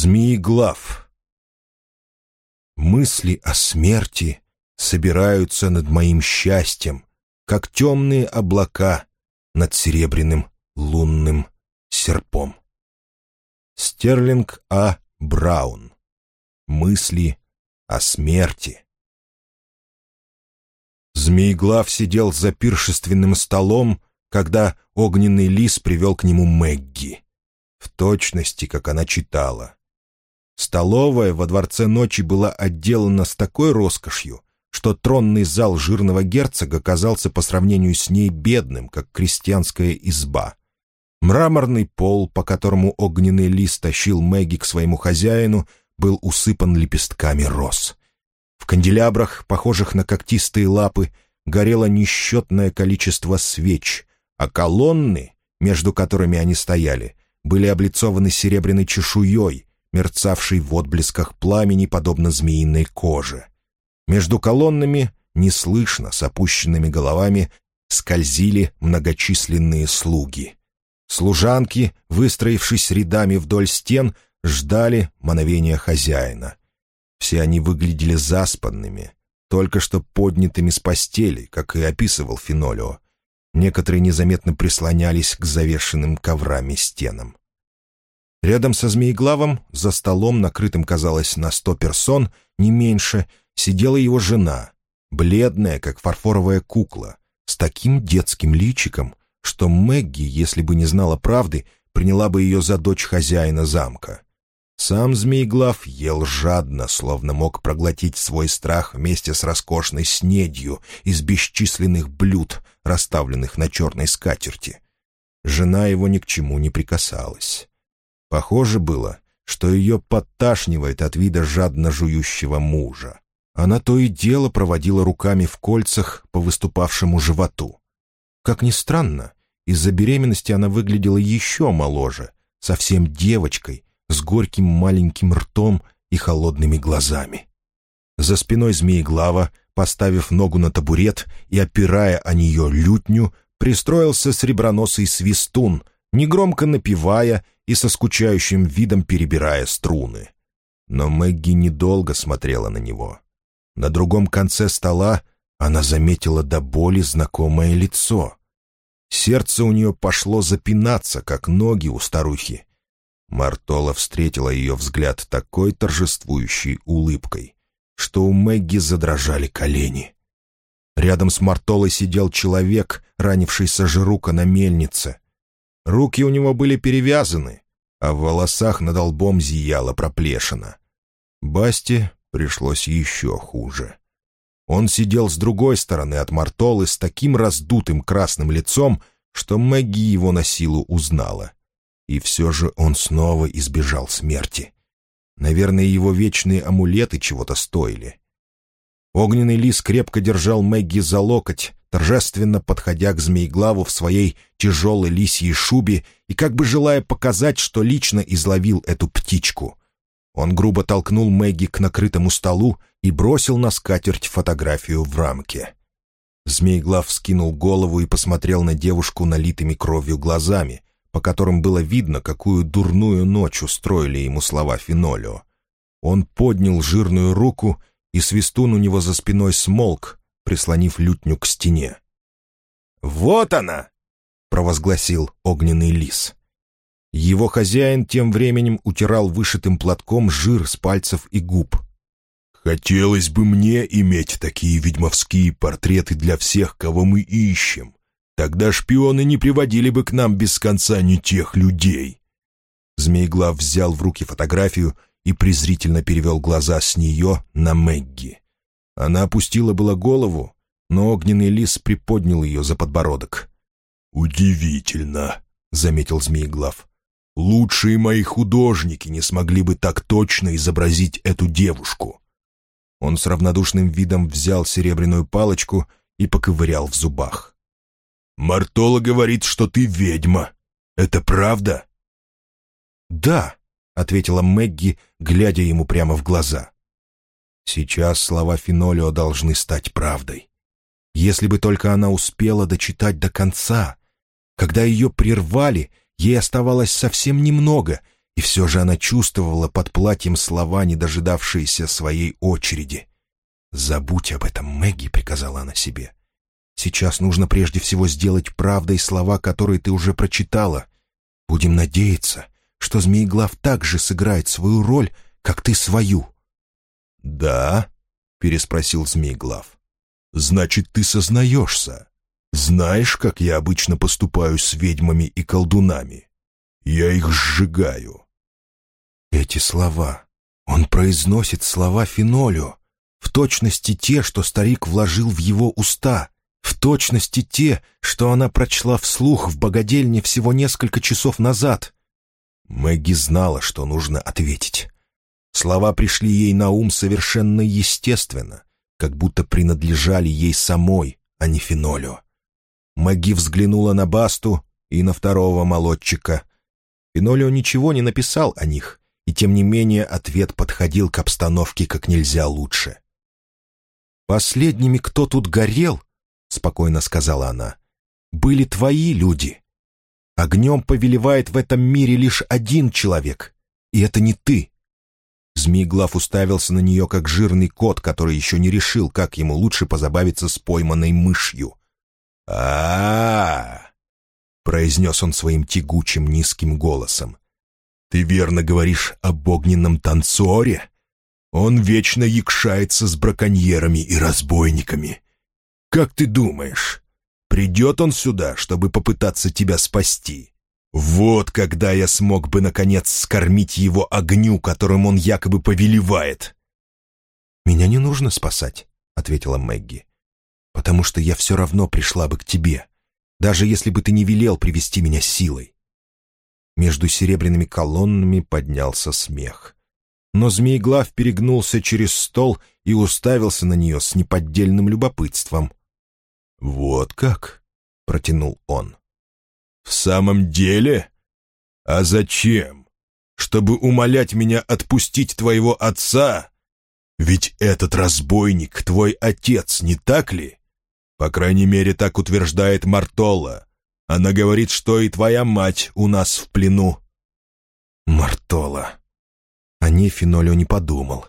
Змееглав. Мысли о смерти собираются над моим счастьем, как темные облака над серебряным лунным серпом. Стерлинг А. Браун. Мысли о смерти. Змееглав сидел за пиршественным столом, когда огненный лис привел к нему Мэгги. В точности, как она читала. Столовая во дворце ночи была отделана с такой роскошью, что тронный зал жирного герцога казался по сравнению с ней бедным, как крестьянская изба. Мраморный пол, по которому огненный лист тащил Мэгги к своему хозяину, был усыпан лепестками роз. В канделябрах, похожих на когтистые лапы, горело несчетное количество свеч, а колонны, между которыми они стояли, были облицованы серебряной чешуей, мерцавшей в отблесках пламени, подобно змеиной коже. Между колоннами, неслышно, с опущенными головами, скользили многочисленные слуги. Служанки, выстроившись рядами вдоль стен, ждали мановения хозяина. Все они выглядели заспанными, только что поднятыми с постели, как и описывал Фенолио. Некоторые незаметно прислонялись к завешенным коврами стенам. Рядом со Змееглавом, за столом, накрытым, казалось, на сто персон, не меньше, сидела его жена, бледная, как фарфоровая кукла, с таким детским личиком, что Мэгги, если бы не знала правды, приняла бы ее за дочь хозяина замка. Сам Змееглав ел жадно, словно мог проглотить свой страх вместе с роскошной снедью из бесчисленных блюд, расставленных на черной скатерти. Жена его ни к чему не прикасалась. Похоже было, что ее подташнивает от вида жадно жующего мужа. Она то и дело проводила руками в кольцах по выступавшему животу. Как ни странно, из-за беременности она выглядела еще моложе, совсем девочкой, с горьким маленьким ртом и холодными глазами. За спиной змееглава, поставив ногу на табурет и опирая о нее лютню, пристроился среброносый свистун, негромко напевая и со скучающим видом перебирая струны. Но Мэгги недолго смотрела на него. На другом конце стола она заметила до боли знакомое лицо. Сердце у нее пошло запинаться, как ноги у старухи. Мартола встретила ее взгляд такой торжествующей улыбкой, что у Мэгги задрожали колени. Рядом с Мартолой сидел человек, ранившийся жирука на мельнице. Руки у него были перевязаны, а в волосах над лбом зияла проплешина. Басте пришлось еще хуже. Он сидел с другой стороны от Мартолы с таким раздутым красным лицом, что Мэгги его на силу узнала. И все же он снова избежал смерти. Наверное, его вечные амулеты чего-то стоили. Огненный лис крепко держал Мэгги за локоть, торжественно подходя к Змееглаву в своей тяжелой лисьей шубе и как бы желая показать, что лично изловил эту птичку. Он грубо толкнул Мэгги к накрытому столу и бросил на скатерть фотографию в рамке. Змееглав скинул голову и посмотрел на девушку налитыми кровью глазами, по которым было видно, какую дурную ночь устроили ему слова Фенолио. Он поднял жирную руку, и свистун у него за спиной смолк, прислонив лютню к стене. «Вот она!» — провозгласил огненный лис. Его хозяин тем временем утирал вышитым платком жир с пальцев и губ. «Хотелось бы мне иметь такие ведьмовские портреты для всех, кого мы ищем. Тогда шпионы не приводили бы к нам без конца ни тех людей». Змееглав взял в руки фотографию и презрительно перевел глаза с нее на Мэгги. Она опустила было голову, но огненный лис приподнял ее за подбородок. «Удивительно», — заметил Змееглав. «Лучшие мои художники не смогли бы так точно изобразить эту девушку». Он с равнодушным видом взял серебряную палочку и поковырял в зубах. «Мартола говорит, что ты ведьма. Это правда?» «Да», — ответила Мэгги, глядя ему прямо в глаза. Сейчас слова Фенолио должны стать правдой. Если бы только она успела дочитать до конца. Когда ее прервали, ей оставалось совсем немного, И все же она чувствовала под платьем слова, не дожидавшиеся своей очереди. «Забудь об этом, Мэгги», — приказала она себе. «Сейчас нужно прежде всего сделать правдой слова, которые ты уже прочитала. Будем надеяться, что Змееглав так же сыграет свою роль, как ты свою». «Да?» — переспросил Змееглав. «Значит, ты сознаешься. Знаешь, как я обычно поступаю с ведьмами и колдунами? Я их сжигаю. Эти слова. Он произносит слова Фенолио, в точности те, что старик вложил в его уста, в точности те, что она прочла вслух в богадельне всего несколько часов назад. Мэгги знала, что нужно ответить. Слова пришли ей на ум совершенно естественно, как будто принадлежали ей самой, а не Фенолио. Мэгги взглянула на Басту и на второго молодчика. Фенолио ничего не написал о них, и тем не менее ответ подходил к обстановке как нельзя лучше. «Последними, кто тут горел, — спокойно сказала она, — были твои люди. Огнем повелевает в этом мире лишь один человек, и это не ты». Змееглав уставился на нее, как жирный кот, который еще не решил, как ему лучше позабавиться с пойманной мышью. а, -а, -а произнес он своим тягучим низким голосом. Ты верно говоришь об огненном танцоре? Он вечно якшается с браконьерами и разбойниками. Как ты думаешь, придет он сюда, чтобы попытаться тебя спасти? Вот когда я смог бы, наконец, скормить его огню, которым он якобы повелевает. «Меня не нужно спасать», — ответила Мэгги, «потому что я все равно пришла бы к тебе, даже если бы ты не велел привести меня силой. Между серебряными колоннами поднялся смех. Но Змееглав перегнулся через стол и уставился на нее с неподдельным любопытством. «Вот как?» — протянул он. «В самом деле? А зачем? Чтобы умолять меня отпустить твоего отца? Ведь этот разбойник твой отец, не так ли? По крайней мере, так утверждает Мартолла. Она говорит, что и твоя мать у нас в плену». Мартола. О ней Фенолио не подумал.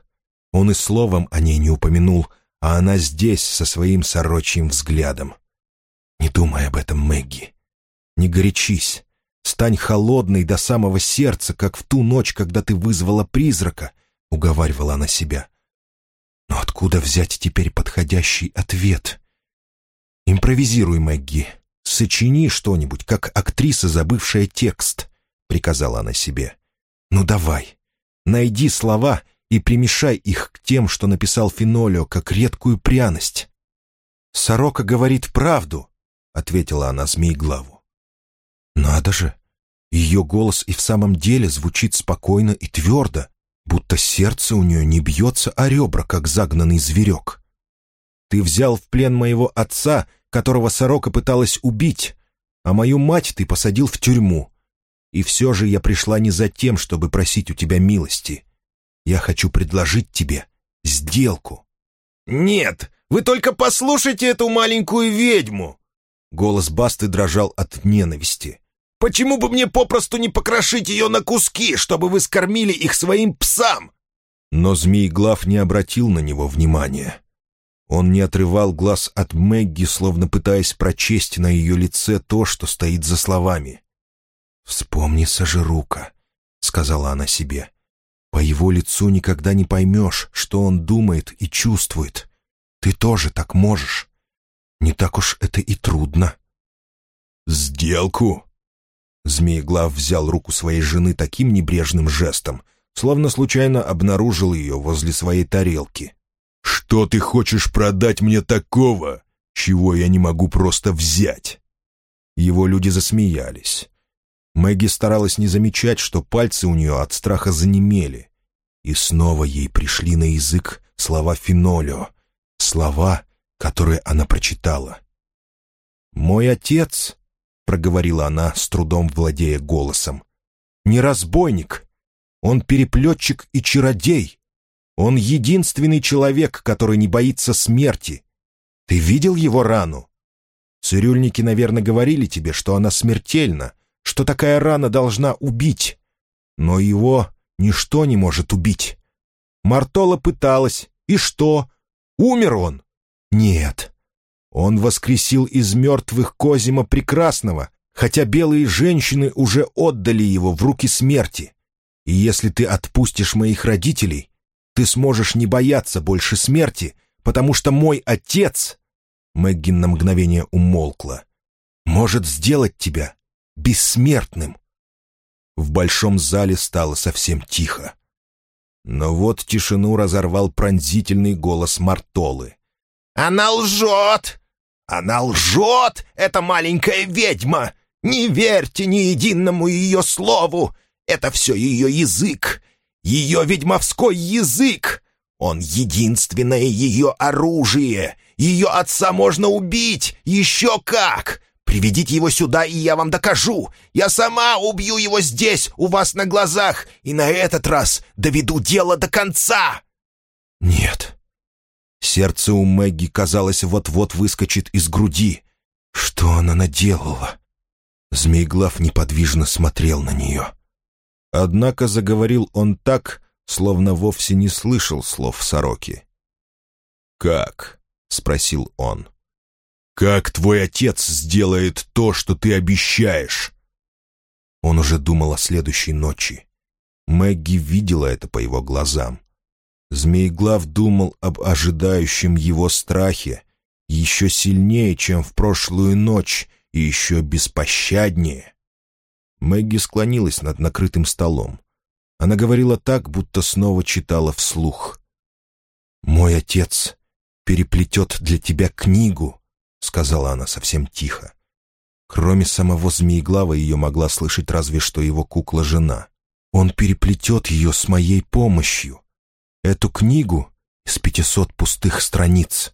Он и словом о ней не упомянул, а она здесь со своим сорочьим взглядом. Не думай об этом, Мэгги. Не горячись. Стань холодной до самого сердца, как в ту ночь, когда ты вызвала призрака, — уговаривала она себя. Но откуда взять теперь подходящий ответ? Импровизируй, Мэгги. «Сочини что-нибудь, как актриса, забывшая текст», — приказала она себе. «Ну давай, найди слова и примешай их к тем, что написал Фенолио, как редкую пряность». «Сорока говорит правду», — ответила она Змееглаву. «Надо же! Ее голос и в самом деле звучит спокойно и твердо, будто сердце у нее не бьется о ребра, как загнанный зверек. Ты взял в плен моего отца которого сорока пыталась убить, а мою мать ты посадил в тюрьму. И все же я пришла не за тем, чтобы просить у тебя милости. Я хочу предложить тебе сделку». «Нет, вы только послушайте эту маленькую ведьму!» Голос Басты дрожал от ненависти. «Почему бы мне попросту не покрошить ее на куски, чтобы вы скормили их своим псам?» Но Змееглав не обратил на него внимания. Он не отрывал глаз от Мэгги, словно пытаясь прочесть на ее лице то, что стоит за словами. «Вспомни Сажирука», — сказала она себе. «По его лицу никогда не поймешь, что он думает и чувствует. Ты тоже так можешь. Не так уж это и трудно». «Сделку?» Змееглав взял руку своей жены таким небрежным жестом, словно случайно обнаружил ее возле своей тарелки. «Что ты хочешь продать мне такого, чего я не могу просто взять?» Его люди засмеялись. Мэгги старалась не замечать, что пальцы у нее от страха занемели. И снова ей пришли на язык слова Фенолио, слова, которые она прочитала. «Мой отец», — проговорила она, с трудом владея голосом, — «не разбойник, он переплетчик и чародей. Он единственный человек, который не боится смерти. Ты видел его рану? Цирюльники, наверное, говорили тебе, что она смертельна, что такая рана должна убить. Но его ничто не может убить. Мартола пыталась. И что? Умер он? Нет. Он воскресил из мертвых Козима Прекрасного, хотя белые женщины уже отдали его в руки смерти. И если ты отпустишь моих родителей, ты сможешь не бояться больше смерти, потому что мой отец...» Мэггин на мгновение умолкла. «Может сделать тебя бессмертным». В большом зале стало совсем тихо. Но вот тишину разорвал пронзительный голос Мартолы. «Она лжет! Она лжет, эта маленькая ведьма! Не верьте ни единому ее слову! Это все ее язык! Ее ведьмовской язык! Он единственное ее оружие! Ее отца можно убить! Еще как! Приведите его сюда, и я вам докажу. Я сама убью его здесь, у вас на глазах, и на этот раз доведу дело до конца!» «Нет». Сердце у Мэгги, казалось, вот-вот выскочит из груди. Что она наделала? Змейглав неподвижно смотрел на нее. Однако заговорил он так, словно вовсе не слышал слов сороки. «Как?» — спросил он. Как твой отец сделает то, что ты обещаешь?» Он уже думал о следующей ночи. Мэгги видела это по его глазам. Змееглав думал об ожидающем его страхе еще сильнее, чем в прошлую ночь, и еще беспощаднее. Мэгги склонилась над накрытым столом. Она говорила так, будто снова читала вслух. «Мой отец переплетет для тебя книгу, — сказала она совсем тихо. Кроме самого Змееглава ее могла слышать разве что его кукла-жена. «Он переплетет ее с моей помощью. Эту книгу из пятисот пустых страниц.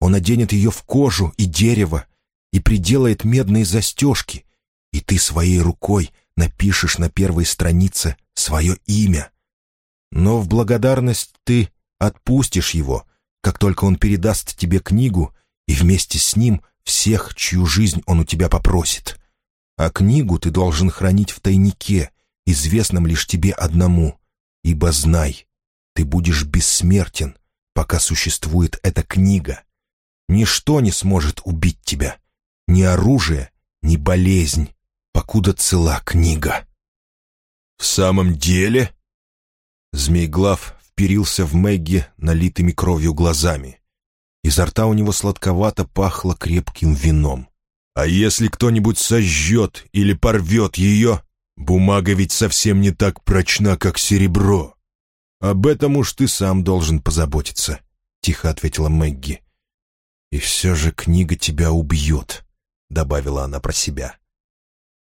Он оденет ее в кожу и дерево и приделает медные застежки, и ты своей рукой напишешь на первой странице свое имя. Но в благодарность ты отпустишь его, как только он передаст тебе книгу — и вместе с ним всех, чью жизнь он у тебя попросит. А книгу ты должен хранить в тайнике, известном лишь тебе одному, ибо знай, ты будешь бессмертен, пока существует эта книга. Ничто не сможет убить тебя, ни оружие, ни болезнь, покуда цела книга. «В самом деле?» Змейглав вперился в Мэгги налитыми кровью глазами. Изо рта у него сладковато пахло крепким вином. «А если кто-нибудь сожжет или порвет ее, бумага ведь совсем не так прочна, как серебро. Об этом уж ты сам должен позаботиться», — тихо ответила Мэгги. «И все же книга тебя убьет», — добавила она про себя.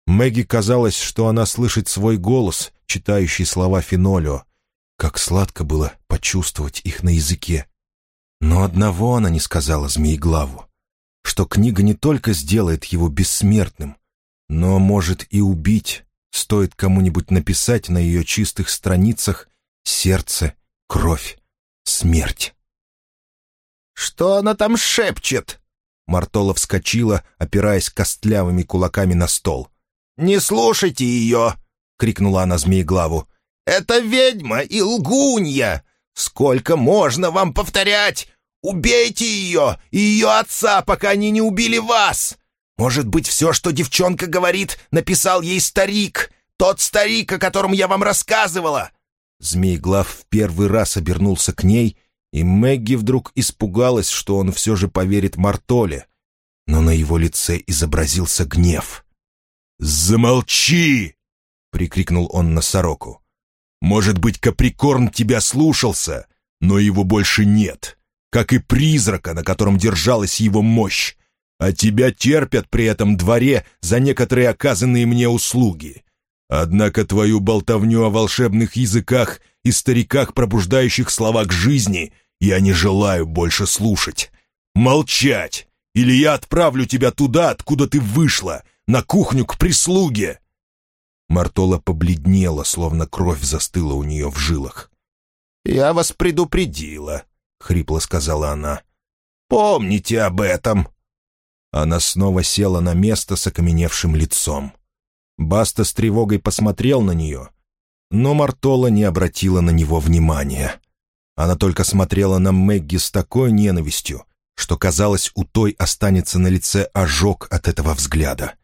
Мэгги казалось, что она слышит свой голос, читающий слова Фенолио. Как сладко было почувствовать их на языке. Но одного она не сказала Змееглаву, что книга не только сделает его бессмертным, но может и убить, стоит кому-нибудь написать на ее чистых страницах сердце, кровь, смерть. «Что она там шепчет?» Мартола вскочила, опираясь костлявыми кулаками на стол. «Не слушайте ее!» — крикнула она Змееглаву. «Это ведьма и лгунья! Сколько можно вам повторять? Убейте ее и ее отца, пока они не убили вас! Может быть, все, что девчонка говорит, написал ей старик, тот старик, о котором я вам рассказывала!» Змееглав в первый раз обернулся к ней, и Мэгги вдруг испугалась, что он все же поверит Мартоле. Но на его лице изобразился гнев. «Замолчи!» — прикрикнул он на сороку. Может быть, Каприкорн тебя слушался, но его больше нет, как и призрака, на котором держалась его мощь. А тебя терпят при этом дворе за некоторые оказанные мне услуги. Однако твою болтовню о волшебных языках и стариках, пробуждающих слова к жизни, я не желаю больше слушать. Молчать! Или я отправлю тебя туда, откуда ты вышла, на кухню к прислуге!» Мартола побледнела, словно кровь застыла у нее в жилах. «Я вас предупредила», — хрипло сказала она. «Помните об этом». Она снова села на место с окаменевшим лицом. Баста с тревогой посмотрел на нее. Но Мартола не обратила на него внимания. Она только смотрела на Мэгги с такой ненавистью, что, казалось, у той останется на лице ожог от этого взгляда.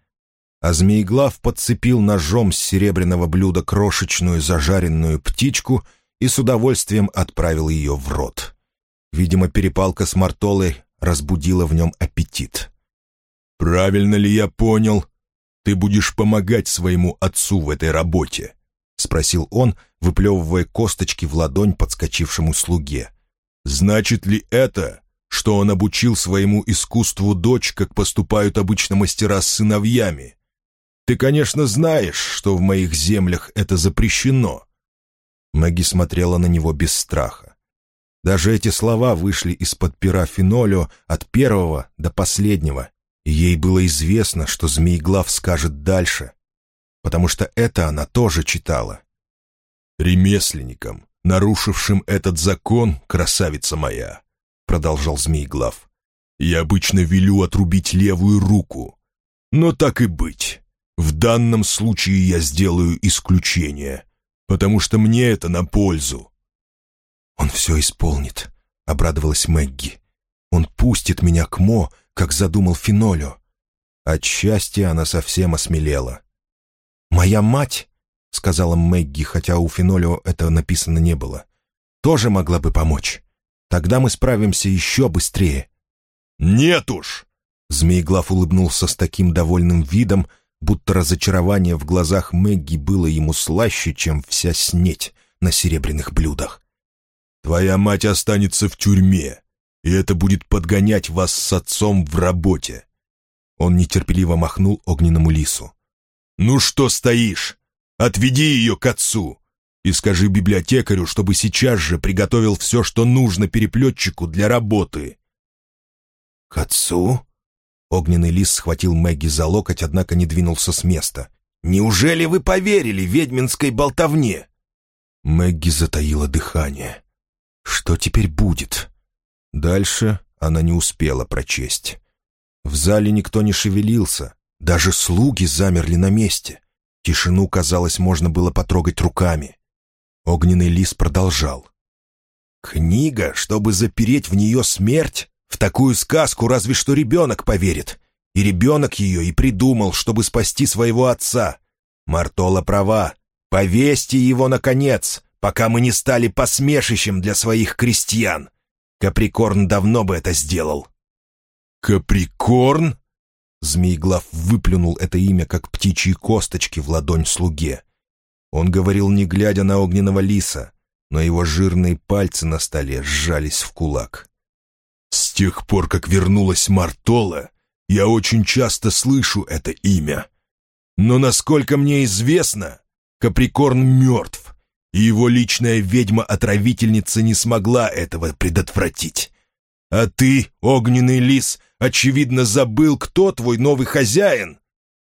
А Змееглав подцепил ножом с серебряного блюда крошечную зажаренную птичку и с удовольствием отправил ее в рот. Видимо, перепалка с Мартолой разбудила в нем аппетит. «Правильно ли я понял? Ты будешь помогать своему отцу в этой работе?» — спросил он, выплевывая косточки в ладонь подскочившему слуге. «Значит ли это, что он обучил своему искусству дочь, как поступают обычно мастера с сыновьями? Ты, конечно, знаешь, что в моих землях это запрещено». Мэгги смотрела на него без страха. Даже эти слова вышли из-под пера Фенолио от первого до последнего, ей было известно, что Змееглав скажет дальше, потому что это она тоже читала. «Ремесленникам, нарушившим этот закон, красавица моя», — продолжал Змееглав, — «я обычно велю отрубить левую руку. Но так и быть. В данном случае я сделаю исключение, потому что мне это на пользу». «Он все исполнит», — обрадовалась Мэгги. «Он пустит меня к Мо, как задумал Финолю». От счастья она совсем осмелела. «Моя мать», — сказала Мэгги, хотя у Фенолио это написано не было, «тоже могла бы помочь. Тогда мы справимся еще быстрее». «Нет уж!» Змееглав улыбнулся с таким довольным видом, будто разочарование в глазах Мэгги было ему слаще, чем вся снеть на серебряных блюдах. «Твоя мать останется в тюрьме, и это будет подгонять вас с отцом в работе». Он нетерпеливо махнул огненному лису. «Ну что стоишь? Отведи ее к отцу и скажи библиотекарю, чтобы сейчас же приготовил все, что нужно переплетчику для работы». «К отцу?» Огненный лис схватил Мэгги за локоть, однако не двинулся с места. «Неужели вы поверили ведьминской болтовне?» Мэгги затаила дыхание. «Что теперь будет?» Дальше она не успела прочесть. В зале никто не шевелился, даже слуги замерли на месте. Тишину, казалось, можно было потрогать руками. Огненный лис продолжал. «Книга, чтобы запереть в нее смерть? В такую сказку разве что ребенок поверит. И ребенок ее и придумал, чтобы спасти своего отца. Мартола права. Повесьте его, наконец, пока мы не стали посмешищем для своих крестьян. Каприкорн давно бы это сделал». «Каприкорн?» Змееглав выплюнул это имя, как птичьи косточки в ладонь слуге. Он говорил, не глядя на огненного лиса, но его жирные пальцы на столе сжались в кулак. «С тех пор, как вернулась Мартола, я очень часто слышу это имя. Но, насколько мне известно, Каприкорн мертв, и его личная ведьма-отравительница не смогла этого предотвратить. А ты, огненный лис, очевидно, забыл, кто твой новый хозяин.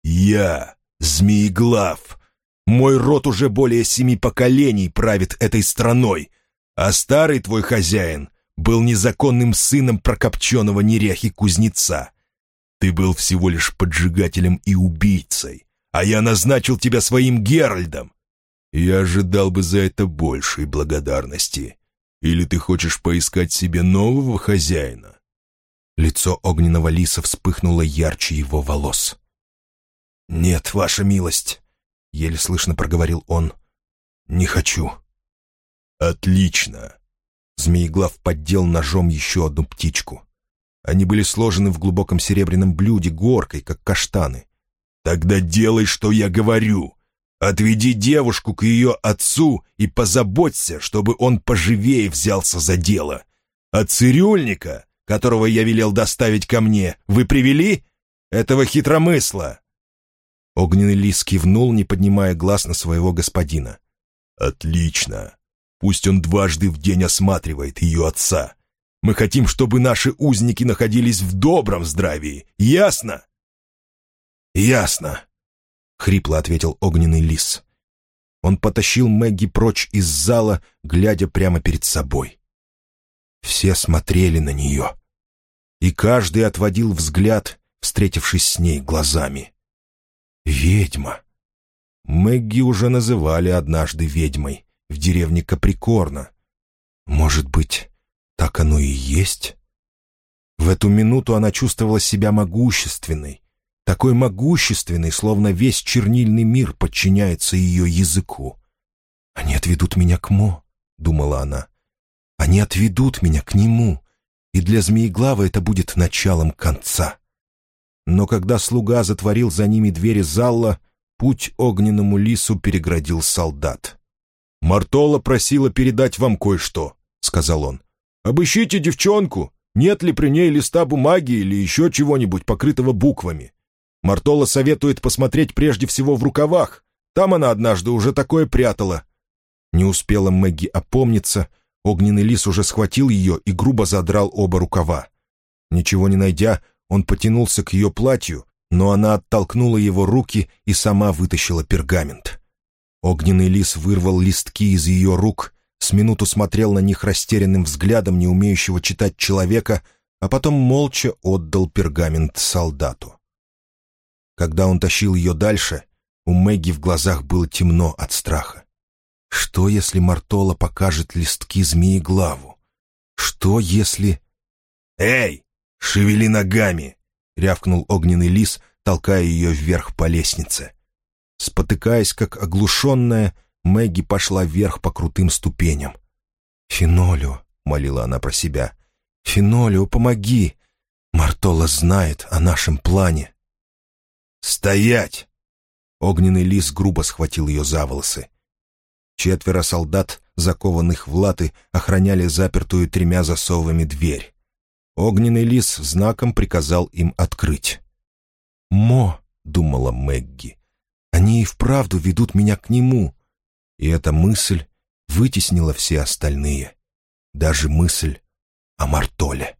Я, Змееглав. Мой род уже более семи поколений правит этой страной, а старый твой хозяин был незаконным сыном прокопченного неряхи-кузнеца. Ты был всего лишь поджигателем и убийцей, а я назначил тебя своим Геральдом. Я ожидал бы за это большей благодарности. Или ты хочешь поискать себе нового хозяина?» Лицо огненного лиса вспыхнуло ярче его волос. «Нет, ваша милость», — еле слышно проговорил он. «Не хочу». «Отлично!» Змееглав поддел ножом еще одну птичку. Они были сложены в глубоком серебряном блюде горкой, как каштаны. «Тогда делай, что я говорю. Отведи девушку к ее отцу и позаботься, чтобы он поживее взялся за дело. А цирюльника, которого я велел доставить ко мне, вы привели? Этого хитромысла!» Огненный лис кивнул, не поднимая глаз на своего господина. «Отлично. Пусть он дважды в день осматривает ее отца. Мы хотим, чтобы наши узники находились в добром здравии. Ясно?» «Ясно», — хрипло ответил огненный лис. Он потащил Мэгги прочь из зала, глядя прямо перед собой. Все смотрели на нее, и каждый отводил взгляд, встретившись с ней глазами. «Ведьма! Мэгги уже называли однажды ведьмой в деревне Каприкорна. Может быть, так оно и есть? В эту минуту она чувствовала себя могущественной, такой могущественной, словно весь чернильный мир подчиняется ее языку. «Они отведут меня к Мо», — думала она. «Они отведут меня к нему, и для Змееглава это будет началом конца». Но когда слуга затворил за ними двери зала, путь огненному лису переградил солдат. «Мартола просила передать вам кое-что», — сказал он. «Обыщите девчонку, нет ли при ней листа бумаги или еще чего-нибудь, покрытого буквами. Мартола советует посмотреть прежде всего в рукавах. Там она однажды уже такое прятала». Не успела Мэгги опомниться, огненный лис уже схватил ее и грубо задрал оба рукава. Ничего не найдя, он потянулся к ее платью, но она оттолкнула его руки и сама вытащила пергамент. Огненный лис вырвал листки из ее рук, с минуту смотрел на них растерянным взглядом не умеющего читать человека, а потом молча отдал пергамент солдату. Когда он тащил ее дальше, у Мэгги в глазах было темно от страха. Что, если Мартола покажет листки змеи-главу? Что, если... «Эй, шевели ногами!» — рявкнул огненный лис, толкая ее вверх по лестнице. Спотыкаясь, как оглушенная, Мэгги пошла вверх по крутым ступеням. «Фенолио», — молила она про себя, — «Фенолио, помоги! Мартола знает о нашем плане». «Стоять!» Огненный лис грубо схватил ее за волосы. Четверо солдат, закованных в латы, охраняли запертую тремя засовами дверь. Огненный лис знаком приказал им открыть. «Мо», — думала Мэгги, — «они и вправду ведут меня к нему». И эта мысль вытеснила все остальные, даже мысль о Мартоле.